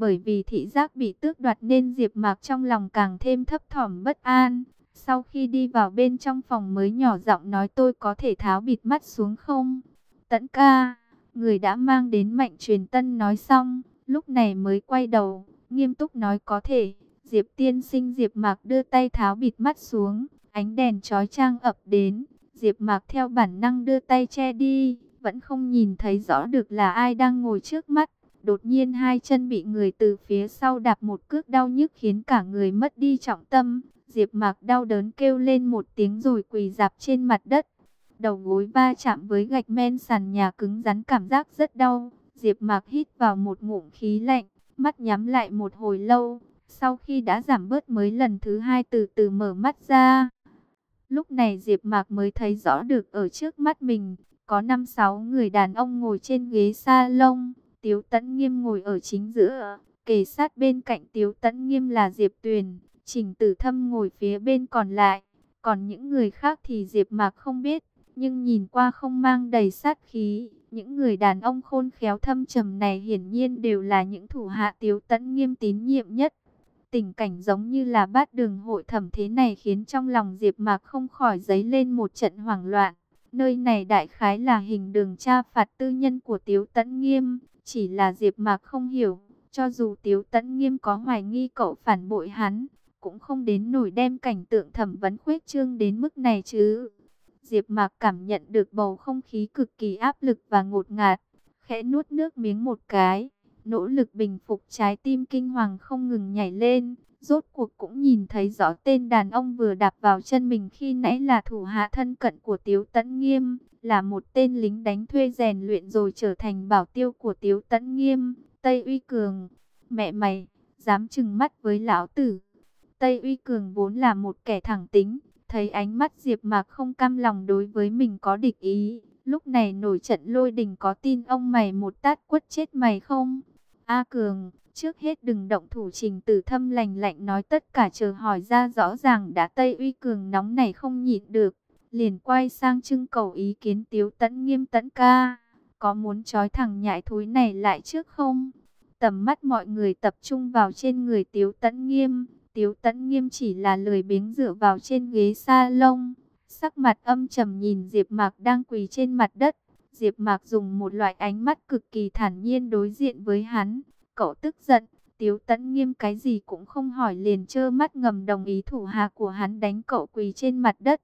Bởi vì thị giác bị tước đoạt nên Diệp Mạc trong lòng càng thêm thấp thỏm bất an. Sau khi đi vào bên trong phòng mới nhỏ giọng nói tôi có thể tháo bịt mắt xuống không? Tẫn ca, người đã mang đến mạnh truyền tân nói xong, lúc này mới quay đầu, nghiêm túc nói có thể. Diệp tiên sinh Diệp Mạc đưa tay tháo bịt mắt xuống, ánh đèn chói chang ập đến. Diệp Mạc theo bản năng đưa tay che đi, vẫn không nhìn thấy rõ được là ai đang ngồi trước mắt. Đột nhiên hai chân bị người từ phía sau đạp một cước đau nhức khiến cả người mất đi trọng tâm. Diệp Mạc đau đớn kêu lên một tiếng rồi quỳ dạp trên mặt đất. Đầu gối va chạm với gạch men sàn nhà cứng rắn cảm giác rất đau. Diệp Mạc hít vào một ngụm khí lạnh, mắt nhắm lại một hồi lâu. Sau khi đã giảm bớt mới lần thứ hai từ từ mở mắt ra. Lúc này Diệp Mạc mới thấy rõ được ở trước mắt mình, có 5-6 người đàn ông ngồi trên ghế salon, Tiếu Tấn Nghiêm ngồi ở chính giữa, kề sát bên cạnh Tiếu Tấn Nghiêm là Diệp Tuyền, Trình Tử Thâm ngồi phía bên còn lại, còn những người khác thì Diệp Mạc không biết, nhưng nhìn qua không mang đầy sát khí. Những người đàn ông khôn khéo thâm trầm này hiển nhiên đều là những thủ hạ Tiếu Tấn Nghiêm tín nhiệm nhất. Tình cảnh giống như là bát đường hội thẩm thế này khiến trong lòng Diệp Mạc không khỏi dấy lên một trận hoảng loạn. Nơi này đại khái là hình đường tra phạt tư nhân của Tiếu Tấn Nghiêm, chỉ là Diệp Mạc không hiểu, cho dù Tiếu Tấn Nghiêm có hoài nghi cậu phản bội hắn, cũng không đến nổi đem cảnh tượng thẩm vấn khuếch trương đến mức này chứ. Diệp Mạc cảm nhận được bầu không khí cực kỳ áp lực và ngột ngạt, khẽ nuốt nước miếng một cái, nỗ lực bình phục trái tim kinh hoàng không ngừng nhảy lên, rốt cuộc cũng nhìn thấy rõ tên đàn ông vừa đạp vào chân mình khi nãy là thủ hạ thân cận của Tiếu Tấn Nghiêm, là một tên lính đánh thuê rèn luyện rồi trở thành bảo tiêu của Tiếu Tấn Nghiêm, Tây Uy Cường. Mẹ mày, dám chừng mắt với lão tử. Tây Uy Cường vốn là một kẻ thẳng tính, thấy ánh mắt Diệp Mạc không cam lòng đối với mình có địch ý, lúc này nổi trận lôi đình có tin ông mày một tát quất chết mày không? A Cường, trước hết đừng động thủ trình tử thâm lành lạnh nói tất cả chờ hỏi ra rõ ràng đã Tây Uy Cường nóng này không nhịn được. Liền quay sang trưng cầu ý kiến tiếu tẫn nghiêm tẫn ca. Có muốn trói thằng nhãi thối này lại trước không? Tầm mắt mọi người tập trung vào trên người tiếu tẫn nghiêm. Tiếu tẫn nghiêm chỉ là lười biếng dựa vào trên ghế sa lông. Sắc mặt âm trầm nhìn Diệp Mạc đang quỳ trên mặt đất. Diệp Mạc dùng một loại ánh mắt cực kỳ thản nhiên đối diện với hắn. Cậu tức giận, Tiếu Tấn Nghiêm cái gì cũng không hỏi liền trơ mắt ngầm đồng ý thủ hạ của hắn đánh cậu quỳ trên mặt đất.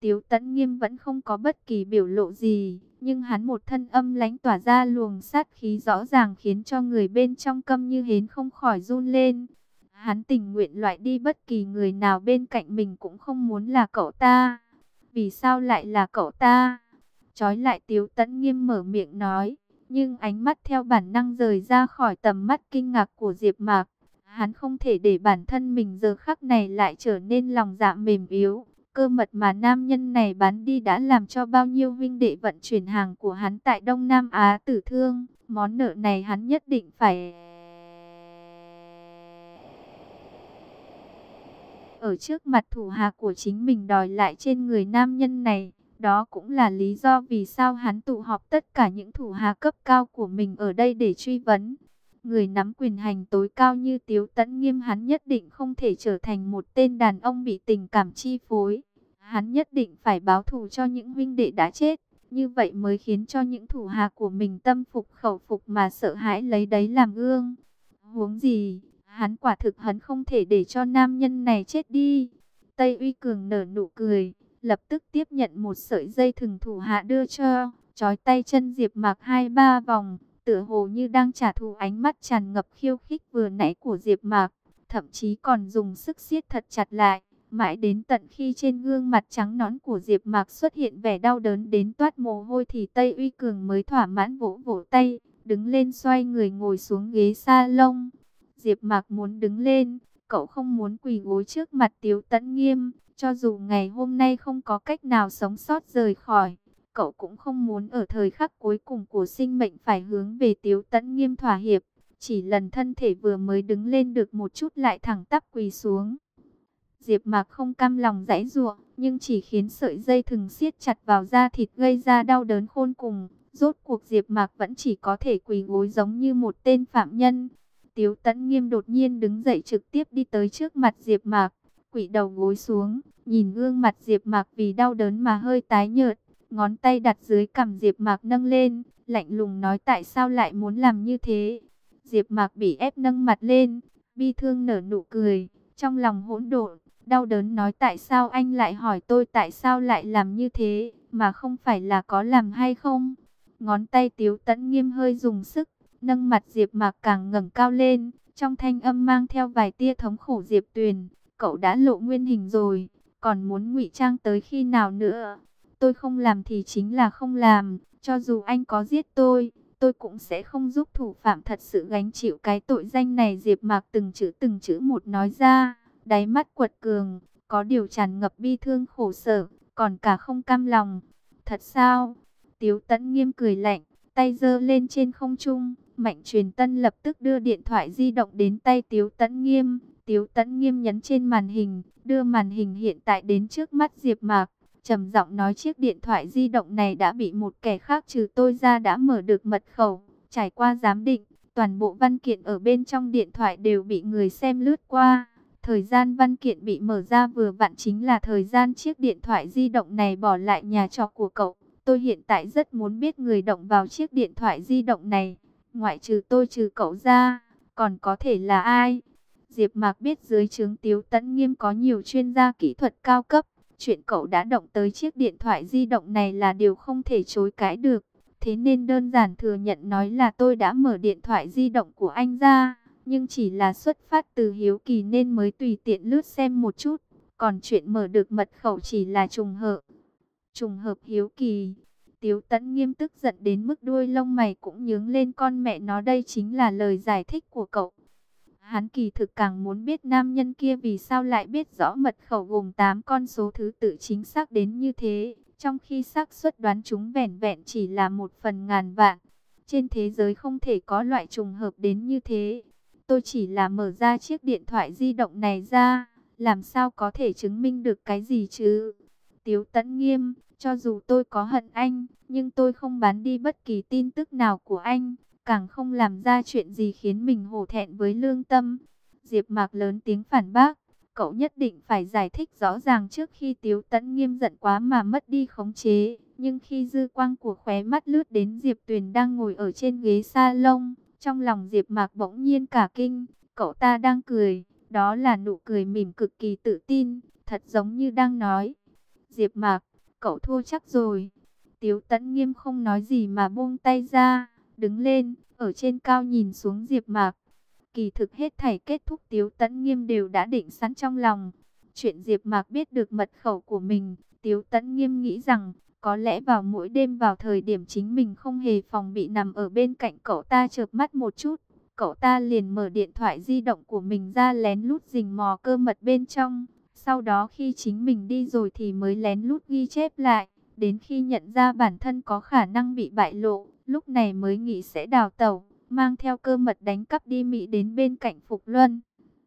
Tiếu Tấn Nghiêm vẫn không có bất kỳ biểu lộ gì, nhưng hắn một thân âm lãnh tỏa ra luồng sát khí rõ ràng khiến cho người bên trong câm như hến không khỏi run lên. Hắn tình nguyện loại đi bất kỳ người nào bên cạnh mình cũng không muốn là cậu ta. Vì sao lại là cậu ta? Chói lại Tiếu Tấn Nghiêm mở miệng nói, nhưng ánh mắt theo bản năng rời ra khỏi tầm mắt kinh ngạc của Diệp Mạc. Hắn không thể để bản thân mình giờ khắc này lại trở nên lòng dạ mềm yếu. Cơ mật mà nam nhân này bán đi đã làm cho bao nhiêu vinh đệ vận chuyển hàng của hắn tại Đông Nam Á tử thương. Món nợ này hắn nhất định phải... Ở trước mặt thủ hạ của chính mình đòi lại trên người nam nhân này. Đó cũng là lý do vì sao hắn tụ họp tất cả những thủ hà cấp cao của mình ở đây để truy vấn. Người nắm quyền hành tối cao như Tiếu Tấn Nghiêm hắn nhất định không thể trở thành một tên đàn ông bị tình cảm chi phối. Hắn nhất định phải báo thù cho những huynh đệ đã chết. Như vậy mới khiến cho những thủ hà của mình tâm phục khẩu phục mà sợ hãi lấy đấy làm gương. Huống gì, hắn quả thực hắn không thể để cho nam nhân này chết đi. Tây Uy Cường nở nụ cười lập tức tiếp nhận một sợi dây thừng thủ hạ đưa cho, trói tay chân Diệp Mạc hai ba vòng, tựa hồ như đang trả thù ánh mắt tràn ngập khiêu khích vừa nãy của Diệp Mạc, thậm chí còn dùng sức siết thật chặt lại, mãi đến tận khi trên gương mặt trắng nõn của Diệp Mạc xuất hiện vẻ đau đớn đến toát mồ hôi thì Tây Uy Cường mới thỏa mãn vỗ vỗ tay, đứng lên xoay người ngồi xuống ghế sa lông. Diệp Mạc muốn đứng lên, cậu không muốn quỳ gối trước mặt Tiếu Tấn Nghiêm, cho dù ngày hôm nay không có cách nào sống sót rời khỏi, cậu cũng không muốn ở thời khắc cuối cùng của sinh mệnh phải hướng về Tiếu Tấn Nghiêm thỏa hiệp. Chỉ lần thân thể vừa mới đứng lên được một chút lại thẳng tắp quỳ xuống. Diệp Mạc không cam lòng giãy giụa, nhưng chỉ khiến sợi dây thừng siết chặt vào da thịt gây ra đau đớn khôn cùng. Rốt cuộc Diệp Mạc vẫn chỉ có thể quỳ gối giống như một tên phạm nhân. Tiếu Tấn Nghiêm đột nhiên đứng dậy trực tiếp đi tới trước mặt Diệp Mạc, quỷ đầu gối xuống, nhìn gương mặt Diệp Mạc vì đau đớn mà hơi tái nhợt, ngón tay đặt dưới cằm Diệp Mạc nâng lên, lạnh lùng nói tại sao lại muốn làm như thế. Diệp Mạc bị ép nâng mặt lên, bi thương nở nụ cười, trong lòng hỗn độn, đau đớn nói tại sao anh lại hỏi tôi tại sao lại làm như thế, mà không phải là có làm hay không. Ngón tay Tiếu Tấn Nghiêm hơi dùng sức, nâng mặt Diệp Mạc càng ngẩng cao lên, trong thanh âm mang theo vài tia thống khổ Diệp Tuyền, cậu đã lộ nguyên hình rồi, còn muốn ngụy trang tới khi nào nữa? Tôi không làm thì chính là không làm, cho dù anh có giết tôi, tôi cũng sẽ không giúp thủ phạm thật sự gánh chịu cái tội danh này. Diệp Mạc từng chữ từng chữ một nói ra, đáy mắt quật cường, có điều tràn ngập bi thương khổ sở, còn cả không cam lòng. Thật sao? Tiếu Tấn Nghiêm cười lạnh, tay giơ lên trên không trung, Mạnh Truyền Tân lập tức đưa điện thoại di động đến tay Tiếu Tấn Nghiêm, Tiếu Tấn nghiêm nhấn trên màn hình, đưa màn hình hiện tại đến trước mắt Diệp Mạc, trầm giọng nói chiếc điện thoại di động này đã bị một kẻ khác trừ tôi ra đã mở được mật khẩu, trải qua giám định, toàn bộ văn kiện ở bên trong điện thoại đều bị người xem lướt qua. Thời gian văn kiện bị mở ra vừa vặn chính là thời gian chiếc điện thoại di động này bỏ lại nhà trọ của cậu. Tôi hiện tại rất muốn biết người động vào chiếc điện thoại di động này, ngoại trừ tôi trừ cậu ra, còn có thể là ai? Diệp Mạc biết dưới trướng Tiếu Tấn Nghiêm có nhiều chuyên gia kỹ thuật cao cấp, chuyện cậu đã động tới chiếc điện thoại di động này là điều không thể chối cãi được. Thế nên đơn giản thừa nhận nói là tôi đã mở điện thoại di động của anh ra, nhưng chỉ là xuất phát từ hiếu kỳ nên mới tùy tiện lướt xem một chút. Còn chuyện mở được mật khẩu chỉ là trùng hợp. Trùng hợp hiếu kỳ. Tiếu tẫn nghiêm tức giận đến mức đuôi lông mày cũng nhướng lên con mẹ nó đây chính là lời giải thích của cậu. Hắn kỳ thực càng muốn biết nam nhân kia vì sao lại biết rõ mật khẩu gồm 8 con số thứ tự chính xác đến như thế, trong khi xác suất đoán chúng vẻn vẹn chỉ là một phần ngàn vạn. Trên thế giới không thể có loại trùng hợp đến như thế. Tôi chỉ là mở ra chiếc điện thoại di động này ra, làm sao có thể chứng minh được cái gì chứ? Tiếu tẫn nghiêm, cho dù tôi có hận anh, nhưng tôi không bán đi bất kỳ tin tức nào của anh, càng không làm ra chuyện gì khiến mình hổ thẹn với lương tâm. Diệp Mạc lớn tiếng phản bác, cậu nhất định phải giải thích rõ ràng trước khi Tiếu Tấn nghiêm giận quá mà mất đi khống chế. Nhưng khi dư quang của khóe mắt lướt đến Diệp Tuyền đang ngồi ở trên ghế salon, trong lòng Diệp Mạc bỗng nhiên cả kinh, cậu ta đang cười, đó là nụ cười mỉm cực kỳ tự tin, thật giống như đang nói: "Diệp Mạc, cậu thua chắc rồi." Tiếu Tấn Nghiêm không nói gì mà buông tay ra, đứng lên, ở trên cao nhìn xuống Diệp Mạc. Kỳ thực hết thảy kết thúc Tiếu Tấn Nghiêm đều đã định sẵn trong lòng. Chuyện Diệp Mạc biết được mật khẩu của mình, Tiếu Tấn Nghiêm nghĩ rằng có lẽ vào mỗi đêm vào thời điểm chính mình không hề phòng bị nằm ở bên cạnh cậu ta chợp mắt một chút, cậu ta liền mở điện thoại di động của mình ra lén lút rình mò cơ mật bên trong. Sau đó khi chính mình đi rồi thì mới lén lút ghi chép lại, đến khi nhận ra bản thân có khả năng bị bại lộ, lúc này mới nghĩ sẽ đào tẩu, mang theo cơ mật đánh cắp đi Mỹ đến bên cạnh Phục Luân.